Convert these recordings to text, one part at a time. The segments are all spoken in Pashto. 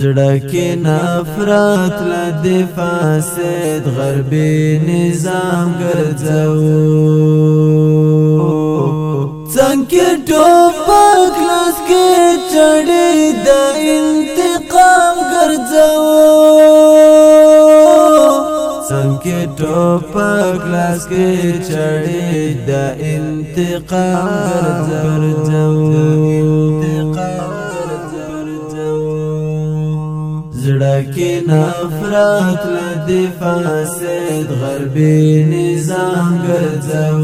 زړه کې نفرت لدې فاسد غربي نظام ګرځو څنګه ټوپک لاس کې چړې د انتقام ګرځو څنګه ټوپک لاس کې چړې د انتقام ګرځو زړکی نفرت لدی فاسد غربی نظام گرزو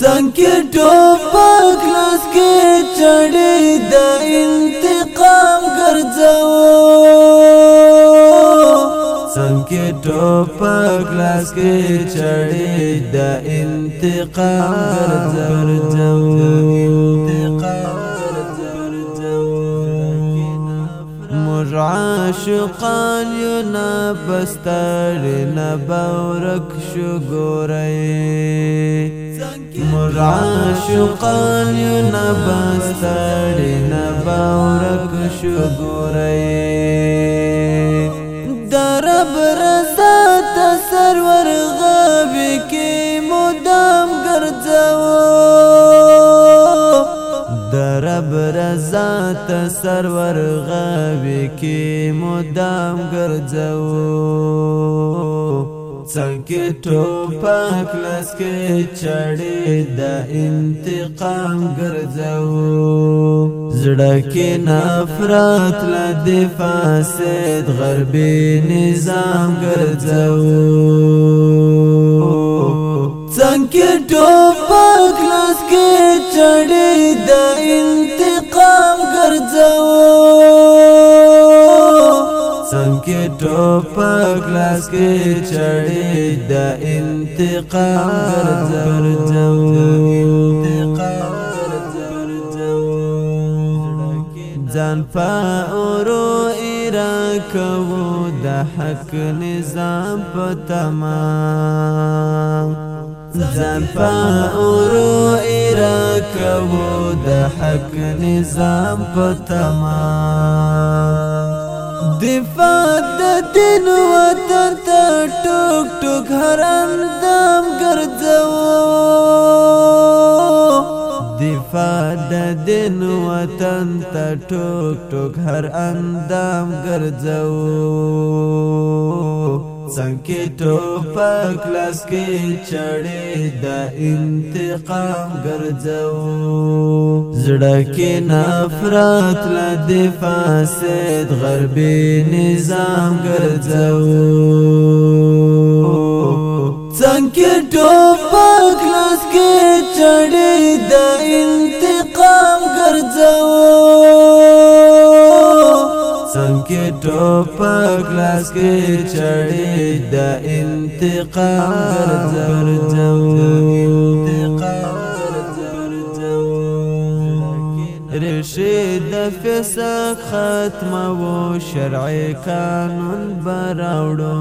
څنګه ټوپک لسکه چړې د انتقام ګرځو څنګه ټوپک لسکه چړې د انتقام ګرځو پر عاشقان یو نا بستر نه بورک مر عاشقان یو نا بستر نه بورک ذات سرور غاوي کې مدام ګرځو څنګه ټوپک لاس کې چړې د انتقام ګرځو زړه کې نفرت له د فاسد غربي نظام ګرځو څنګه ټوپک لاس کې چړې ټوپک لاس کې چړې د انتقام ګرځو ځان په اورو ایرا کوو د حق نظام په تمام ځان په اورو ایرا کوو د حق نظام په تمام دفاع د دین وطن ته ټوک ټوک هر اندام ګرځو دفاع د دین وطن ته ټوک ټوک هر اندام ګرځو څنګه ټوپک لاس کې چړې د انتقام ګرځو زړه کې نفرت لا د فاسد غربي نظام ګرځو څنګه ټوپک ټوپک لاس کې چړې د انتقام ګرځم رشید د فسق ختم و شرع قانون براوړو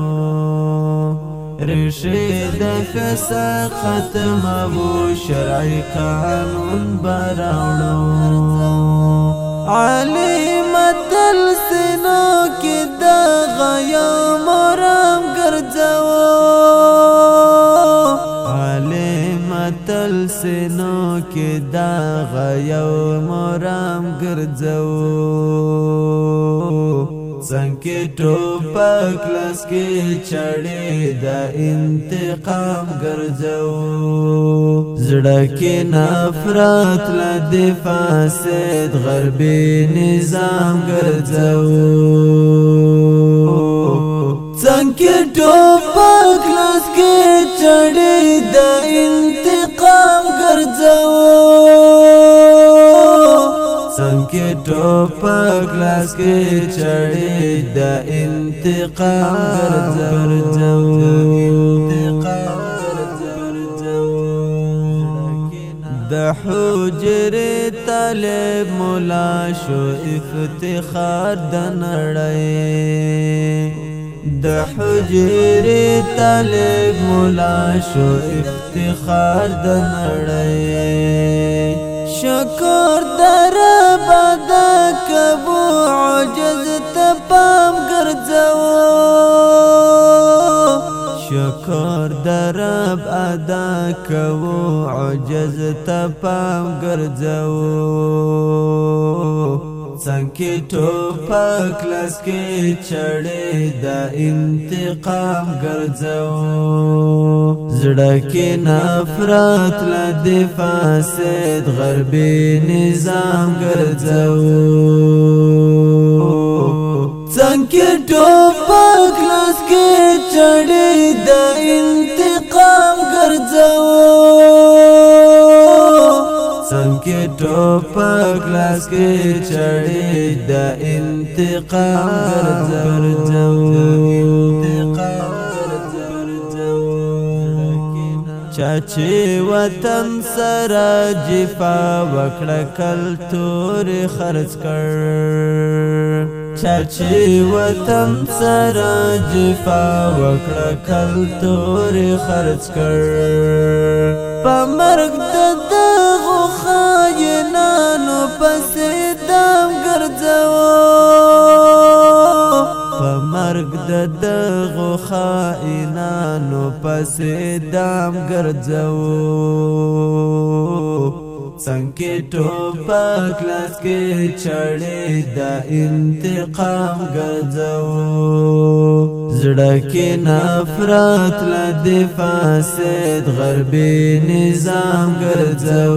رشید د فسق ختم و شرع قانون براوړو علی متل یا مرام ګرځاو عالم تل سينو کې دا غيو مرام ګرځاو څنګه ټوپک لاس کې چړې د انتقام ګرځاو زړه کې نفرت لدې فاسد غربي نظام ګرځو څنګه ټوپک لاس کې چړې د انتقام ګرځو څنګه ټوپک لاس کې چړې د انتقام ګرځو د حجر تل مولا شو افتخار د نړۍ د حجر تل مولا شو افتخار د نړۍ شکر در درب ادا کوو عجز ته پام ګرځو څنګه ټوپک لاس کې چړې د انتقام ګرځو زړه کې نفرت لدې فاسد غربي نظام ګرځو څنګه څنګه ټوپک لاس کې چړې د انتقام ګرځم چاچی وطن سره جفا وکړه کل تور خرج کړ چاچی وطن سره جفا وکړه کل تور خرج کړ په مرګ د پسې دام ګرځو څنګه ټوپک لاس کې چړې د انتقام ګرځو زړه کې نفرت لدې فاسد غربي نظام ګرځو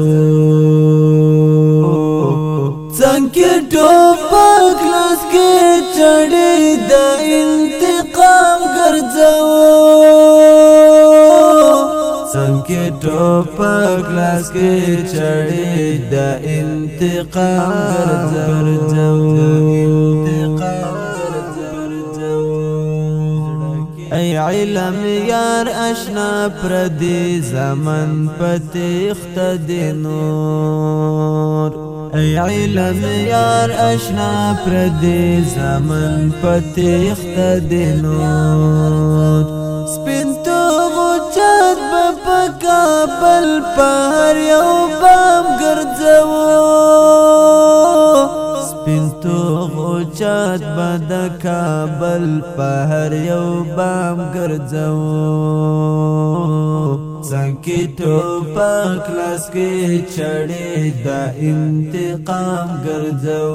څنګه ټوپک لاس کې چړې ټوپک لاس کې چړې د انتقام ګرځو ای علم یار اشنا پردی زمن پتیخت دی نور ای علم یار اشنا پردی زمن پتیخت دی نور سپین کابل پر یو بام ګرځو سپین تو چات بد کابل پر یو بام ګرځو څنګه ټوپک لاس کې چړې د انتقام ګرځو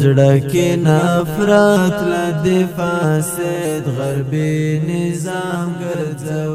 زړه کې نفرت لا د فاسد غربي نظام ګرځو